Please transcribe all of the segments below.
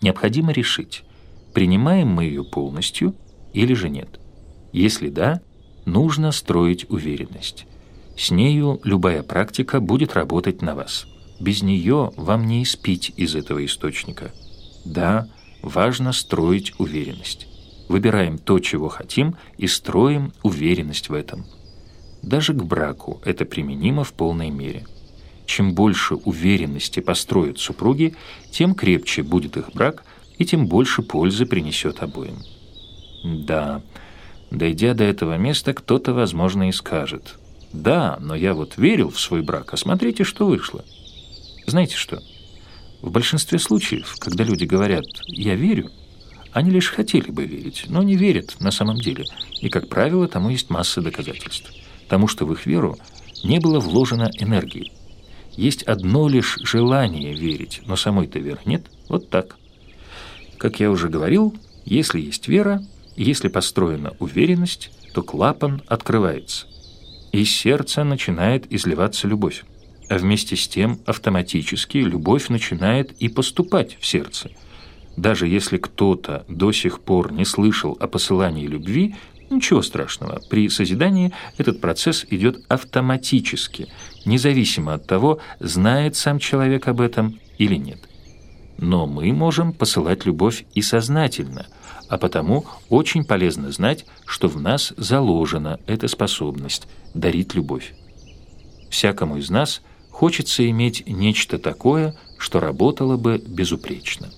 Необходимо решить, принимаем мы ее полностью или же нет. Если да, нужно строить уверенность. С нею любая практика будет работать на вас. Без нее вам не испить из этого источника. Да, важно строить уверенность. Выбираем то, чего хотим, и строим уверенность в этом. Даже к браку это применимо в полной мере. Чем больше уверенности построят супруги, тем крепче будет их брак и тем больше пользы принесет обоим. Да, дойдя до этого места, кто-то, возможно, и скажет, «Да, но я вот верил в свой брак, а смотрите, что вышло». Знаете что? В большинстве случаев, когда люди говорят «я верю», они лишь хотели бы верить, но не верят на самом деле. И, как правило, тому есть масса доказательств. Тому, что в их веру не было вложено энергии. Есть одно лишь желание верить, но самой-то веры нет. Вот так. Как я уже говорил, если есть вера, если построена уверенность, то клапан открывается. Из сердца начинает изливаться любовь. А вместе с тем автоматически любовь начинает и поступать в сердце – даже если кто-то до сих пор не слышал о посылании любви, ничего страшного. При созидании этот процесс идет автоматически, независимо от того, знает сам человек об этом или нет. Но мы можем посылать любовь и сознательно, а потому очень полезно знать, что в нас заложена эта способность дарить любовь. Всякому из нас хочется иметь нечто такое, что работало бы безупречно.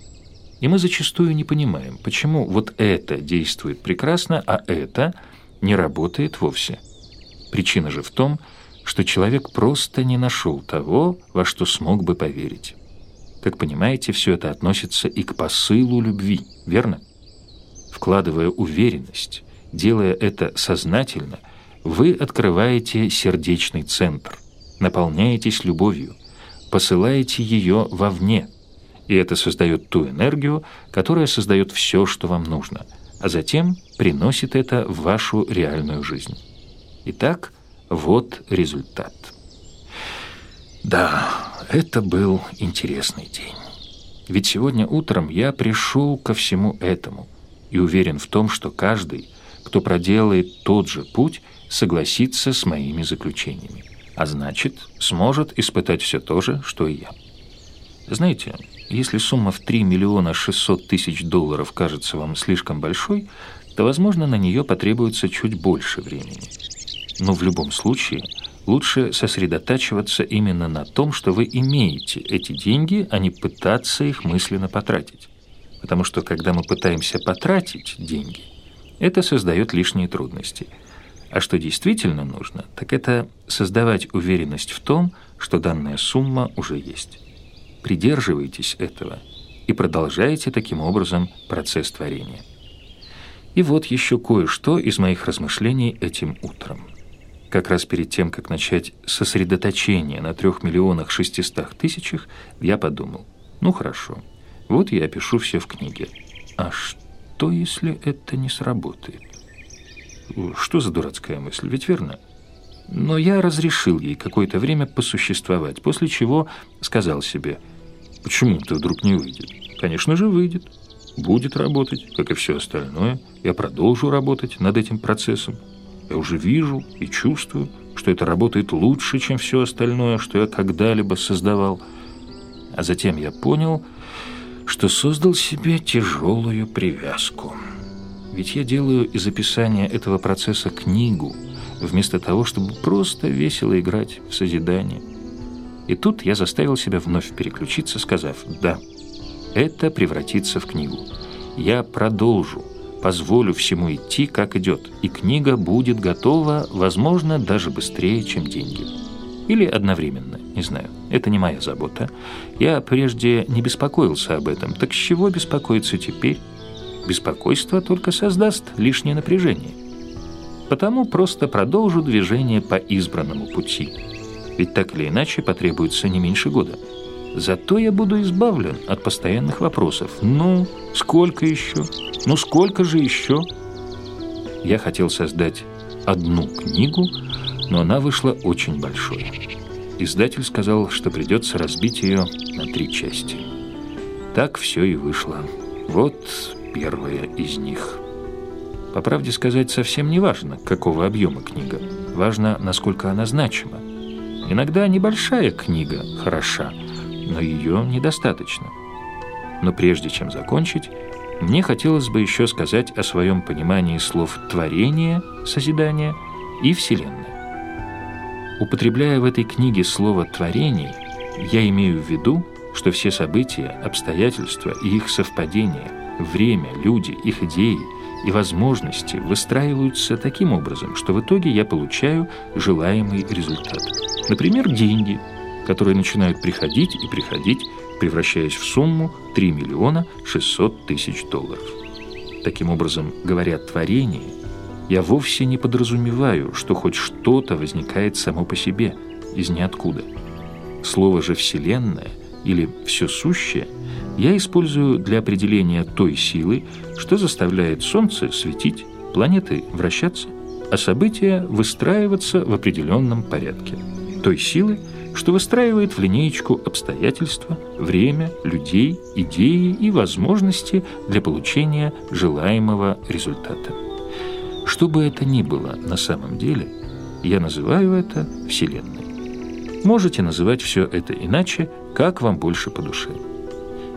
И мы зачастую не понимаем, почему вот это действует прекрасно, а это не работает вовсе. Причина же в том, что человек просто не нашел того, во что смог бы поверить. Как понимаете, все это относится и к посылу любви, верно? Вкладывая уверенность, делая это сознательно, вы открываете сердечный центр, наполняетесь любовью, посылаете ее вовне – и это создает ту энергию, которая создает все, что вам нужно, а затем приносит это в вашу реальную жизнь. Итак, вот результат. Да, это был интересный день. Ведь сегодня утром я пришел ко всему этому и уверен в том, что каждый, кто проделает тот же путь, согласится с моими заключениями, а значит, сможет испытать все то же, что и я. Знаете, если сумма в 3 миллиона 600 тысяч долларов кажется вам слишком большой, то, возможно, на нее потребуется чуть больше времени. Но в любом случае лучше сосредотачиваться именно на том, что вы имеете эти деньги, а не пытаться их мысленно потратить. Потому что когда мы пытаемся потратить деньги, это создает лишние трудности. А что действительно нужно, так это создавать уверенность в том, что данная сумма уже есть придерживаетесь этого и продолжаете таким образом процесс творения. И вот еще кое-что из моих размышлений этим утром. Как раз перед тем, как начать сосредоточение на трех миллионах шестистах тысячах, я подумал, ну хорошо, вот я опишу все в книге. А что, если это не сработает? Что за дурацкая мысль, ведь верно? Но я разрешил ей какое-то время посуществовать, после чего сказал себе – Почему это вдруг не выйдет? Конечно же, выйдет. Будет работать, как и все остальное. Я продолжу работать над этим процессом. Я уже вижу и чувствую, что это работает лучше, чем все остальное, что я когда-либо создавал. А затем я понял, что создал себе тяжелую привязку. Ведь я делаю из описания этого процесса книгу, вместо того, чтобы просто весело играть в созидание. И тут я заставил себя вновь переключиться, сказав «да». Это превратится в книгу. Я продолжу, позволю всему идти, как идет, и книга будет готова, возможно, даже быстрее, чем деньги. Или одновременно, не знаю. Это не моя забота. Я прежде не беспокоился об этом. Так с чего беспокоиться теперь? Беспокойство только создаст лишнее напряжение. Потому просто продолжу движение по избранному пути – ведь так или иначе потребуется не меньше года. Зато я буду избавлен от постоянных вопросов. Ну, сколько еще? Ну, сколько же еще? Я хотел создать одну книгу, но она вышла очень большой. Издатель сказал, что придется разбить ее на три части. Так все и вышло. Вот первая из них. По правде сказать, совсем не важно, какого объема книга. Важно, насколько она значима. Иногда небольшая книга хороша, но ее недостаточно. Но прежде чем закончить, мне хотелось бы еще сказать о своем понимании слов «творение», «созидание» и «вселенная». Употребляя в этой книге слово «творение», я имею в виду, что все события, обстоятельства и их совпадения, время, люди, их идеи – и возможности выстраиваются таким образом, что в итоге я получаю желаемый результат. Например, деньги, которые начинают приходить и приходить, превращаясь в сумму 3 миллиона 600 тысяч долларов. Таким образом, говоря «творение», я вовсе не подразумеваю, что хоть что-то возникает само по себе, из ниоткуда. Слово же «вселенная» или «все сущее» – я использую для определения той силы, что заставляет Солнце светить, планеты вращаться, а события выстраиваться в определенном порядке. Той силы, что выстраивает в линеечку обстоятельства, время, людей, идеи и возможности для получения желаемого результата. Что бы это ни было на самом деле, я называю это Вселенной. Можете называть все это иначе, как вам больше по душе.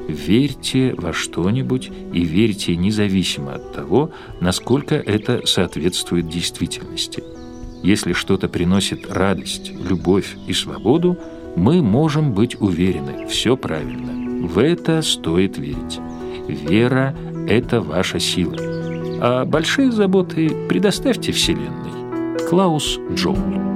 Верьте во что-нибудь и верьте независимо от того, насколько это соответствует действительности. Если что-то приносит радость, любовь и свободу, мы можем быть уверены, все правильно. В это стоит верить. Вера – это ваша сила. А большие заботы предоставьте Вселенной. Клаус Джоул